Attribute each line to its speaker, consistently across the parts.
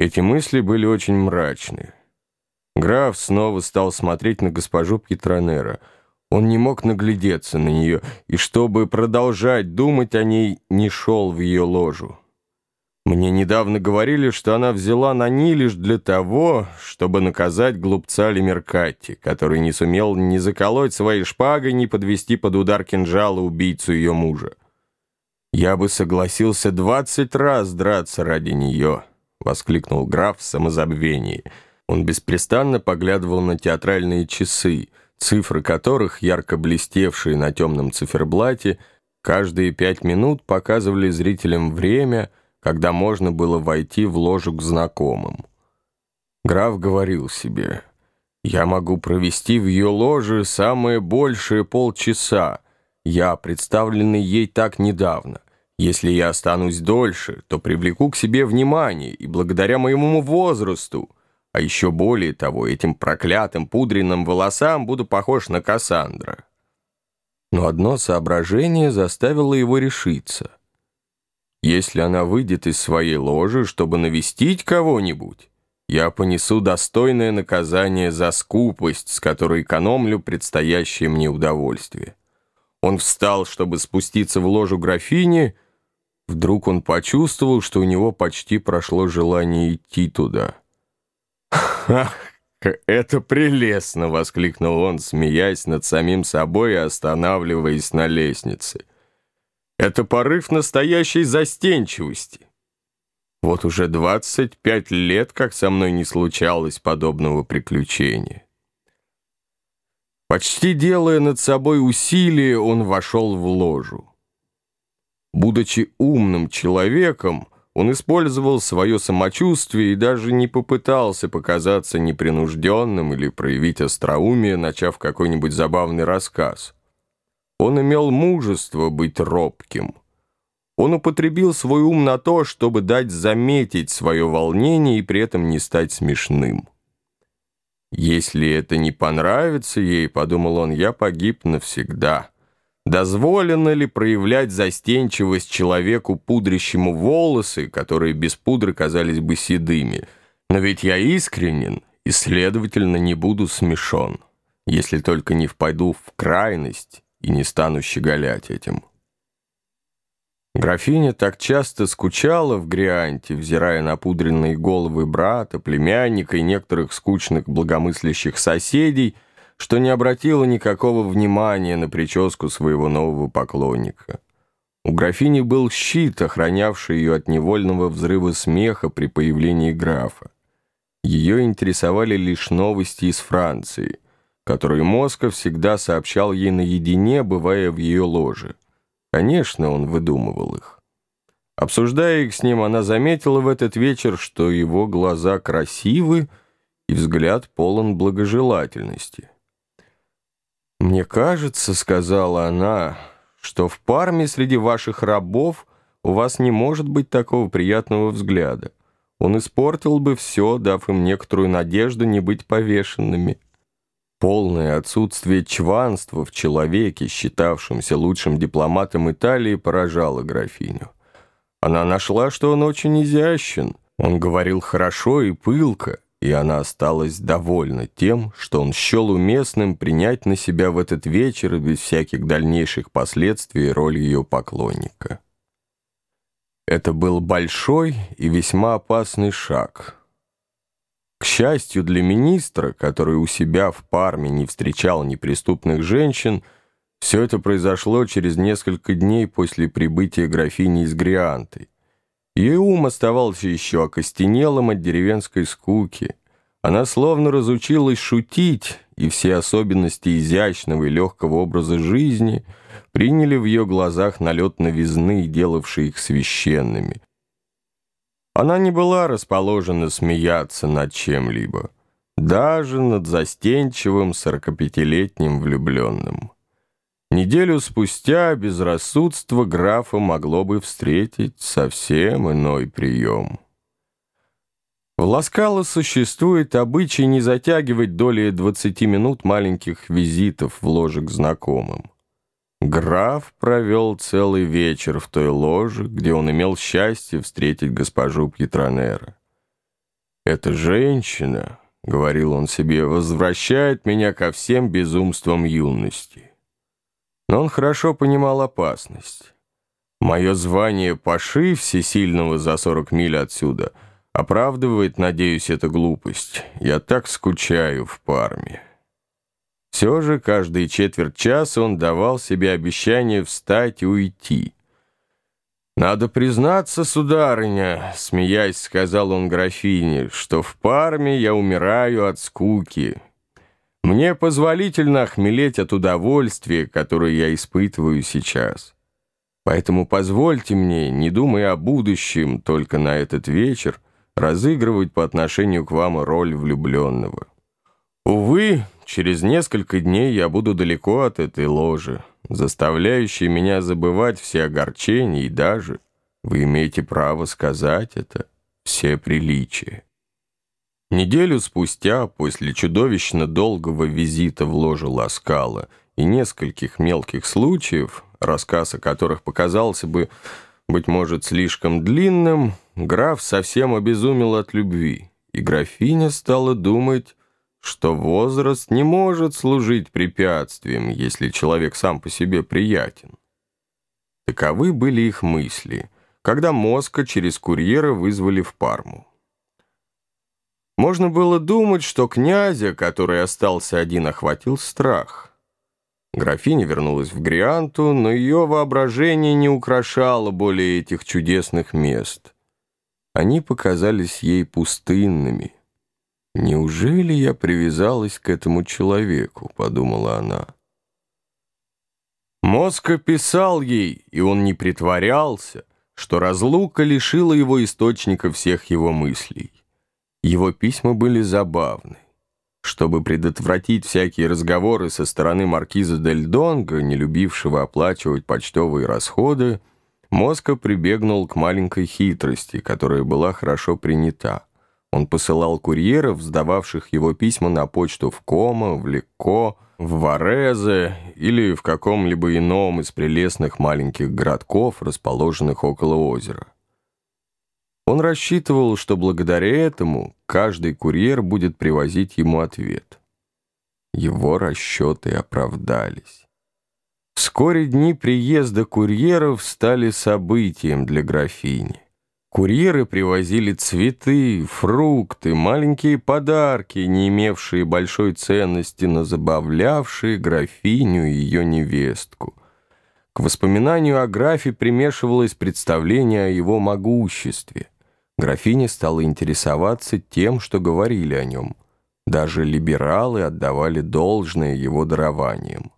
Speaker 1: Эти мысли были очень мрачны. Граф снова стал смотреть на госпожу Пьетронера. Он не мог наглядеться на нее, и чтобы продолжать думать о ней, не шел в ее ложу. Мне недавно говорили, что она взяла на ней лишь для того, чтобы наказать глупца Лемеркатти, который не сумел ни заколоть своей шпагой, ни подвести под удар кинжала убийцу ее мужа. «Я бы согласился двадцать раз драться ради нее», — воскликнул граф в самозабвении. Он беспрестанно поглядывал на театральные часы, цифры которых, ярко блестевшие на темном циферблате, каждые пять минут показывали зрителям время, когда можно было войти в ложу к знакомым. Граф говорил себе, «Я могу провести в ее ложе самое большее полчаса, я представленный ей так недавно. Если я останусь дольше, то привлеку к себе внимание, и благодаря моему возрасту, а еще более того, этим проклятым пудренным волосам буду похож на Кассандра. Но одно соображение заставило его решиться. Если она выйдет из своей ложи, чтобы навестить кого-нибудь, я понесу достойное наказание за скупость, с которой экономлю предстоящее мне удовольствие. Он встал, чтобы спуститься в ложу графини, Вдруг он почувствовал, что у него почти прошло желание идти туда. «Ах, это прелестно!» — воскликнул он, смеясь над самим собой и останавливаясь на лестнице. «Это порыв настоящей застенчивости. Вот уже двадцать пять лет, как со мной не случалось подобного приключения». Почти делая над собой усилие, он вошел в ложу. Будучи умным человеком, он использовал свое самочувствие и даже не попытался показаться непринужденным или проявить остроумие, начав какой-нибудь забавный рассказ. Он имел мужество быть робким. Он употребил свой ум на то, чтобы дать заметить свое волнение и при этом не стать смешным. «Если это не понравится ей, — подумал он, — я погиб навсегда». Дозволено ли проявлять застенчивость человеку, пудрящему волосы, которые без пудры казались бы седыми? Но ведь я искренен и, следовательно, не буду смешон, если только не впаду в крайность и не стану щеголять этим. Графиня так часто скучала в Грианте, взирая на пудренные головы брата, племянника и некоторых скучных благомыслящих соседей — что не обратила никакого внимания на прическу своего нового поклонника. У графини был щит, охранявший ее от невольного взрыва смеха при появлении графа. Ее интересовали лишь новости из Франции, которые Москва всегда сообщал ей наедине, бывая в ее ложе. Конечно, он выдумывал их. Обсуждая их с ним, она заметила в этот вечер, что его глаза красивы и взгляд полон благожелательности. «Мне кажется, — сказала она, — что в Парме среди ваших рабов у вас не может быть такого приятного взгляда. Он испортил бы все, дав им некоторую надежду не быть повешенными». Полное отсутствие чванства в человеке, считавшемся лучшим дипломатом Италии, поражало графиню. Она нашла, что он очень изящен, он говорил хорошо и пылко, и она осталась довольна тем, что он счел уместным принять на себя в этот вечер без всяких дальнейших последствий роль ее поклонника. Это был большой и весьма опасный шаг. К счастью для министра, который у себя в Парме не встречал неприступных женщин, все это произошло через несколько дней после прибытия графини из Грианты — ее ум оставался еще окостенелым от деревенской скуки. Она словно разучилась шутить, и все особенности изящного и легкого образа жизни приняли в ее глазах налет новизны, делавший их священными. Она не была расположена смеяться над чем-либо, даже над застенчивым сорокапятилетним влюбленным. Неделю спустя безрассудство графа могло бы встретить совсем иной прием. В Ласкало существует обычай не затягивать доли 20 минут маленьких визитов в ложе к знакомым. Граф провел целый вечер в той ложе, где он имел счастье встретить госпожу Пьетронера. «Эта женщина, — говорил он себе, — возвращает меня ко всем безумствам юности». Но он хорошо понимал опасность. Мое звание паши всесильного за сорок миль отсюда оправдывает, надеюсь, эта глупость. Я так скучаю в Парме. Все же каждые четверть часа он давал себе обещание встать и уйти. «Надо признаться, сударыня», — смеясь, сказал он графине, «что в Парме я умираю от скуки. Мне позволительно охмелеть от удовольствия, которое я испытываю сейчас». Поэтому позвольте мне, не думая о будущем только на этот вечер, разыгрывать по отношению к вам роль влюбленного. Увы, через несколько дней я буду далеко от этой ложи, заставляющей меня забывать все огорчения и даже, вы имеете право сказать это, все приличия. Неделю спустя, после чудовищно долгого визита в ложу Ласкала и нескольких мелких случаев, рассказ о которых показался бы, быть может, слишком длинным, граф совсем обезумел от любви, и графиня стала думать, что возраст не может служить препятствием, если человек сам по себе приятен. Таковы были их мысли, когда Моска через курьера вызвали в Парму. Можно было думать, что князя, который остался один, охватил страх — Графиня вернулась в Грианту, но ее воображение не украшало более этих чудесных мест. Они показались ей пустынными. «Неужели я привязалась к этому человеку?» — подумала она. Мозг описал ей, и он не притворялся, что разлука лишила его источника всех его мыслей. Его письма были забавны. Чтобы предотвратить всякие разговоры со стороны маркиза Дель Донго, не любившего оплачивать почтовые расходы, Моско прибегнул к маленькой хитрости, которая была хорошо принята. Он посылал курьеров, сдававших его письма на почту в Комо, в Лекко, в Варезе или в каком-либо ином из прелестных маленьких городков, расположенных около озера. Он рассчитывал, что благодаря этому каждый курьер будет привозить ему ответ. Его расчеты оправдались. Вскоре дни приезда курьеров стали событием для графини. Курьеры привозили цветы, фрукты, маленькие подарки, не имевшие большой ценности, но забавлявшие графиню и ее невестку. К воспоминанию о графе примешивалось представление о его могуществе. Графиня стала интересоваться тем, что говорили о нем. Даже либералы отдавали должное его дарованиям.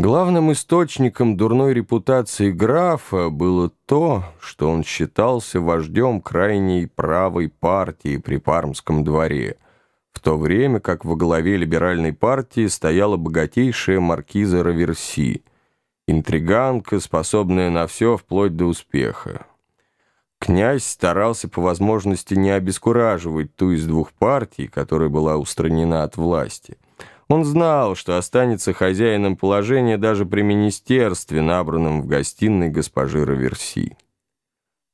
Speaker 1: Главным источником дурной репутации графа было то, что он считался вождем крайней правой партии при Пармском дворе, в то время как во главе либеральной партии стояла богатейшая маркиза Раверси, интриганка, способная на все вплоть до успеха. Князь старался по возможности не обескураживать ту из двух партий, которая была устранена от власти. Он знал, что останется хозяином положения даже при министерстве, набранном в гостиной госпожи Раверси.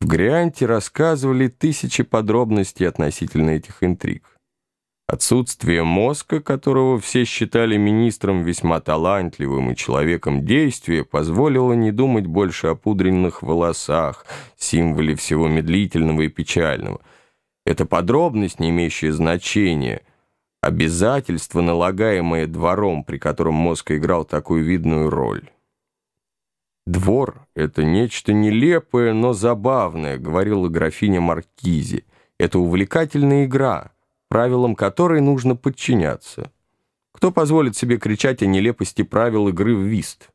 Speaker 1: В Грианте рассказывали тысячи подробностей относительно этих интриг. Отсутствие мозга, которого все считали министром весьма талантливым и человеком действия, позволило не думать больше о пудренных волосах, символе всего медлительного и печального. Эта подробность, не имеющая значения, обязательство, налагаемое двором, при котором мозг играл такую видную роль. «Двор — это нечто нелепое, но забавное», — говорила графиня Маркизи. «Это увлекательная игра» правилам которой нужно подчиняться. Кто позволит себе кричать о нелепости правил игры в вист?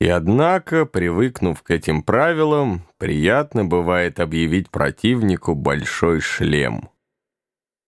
Speaker 1: И однако, привыкнув к этим правилам, приятно бывает объявить противнику большой шлем –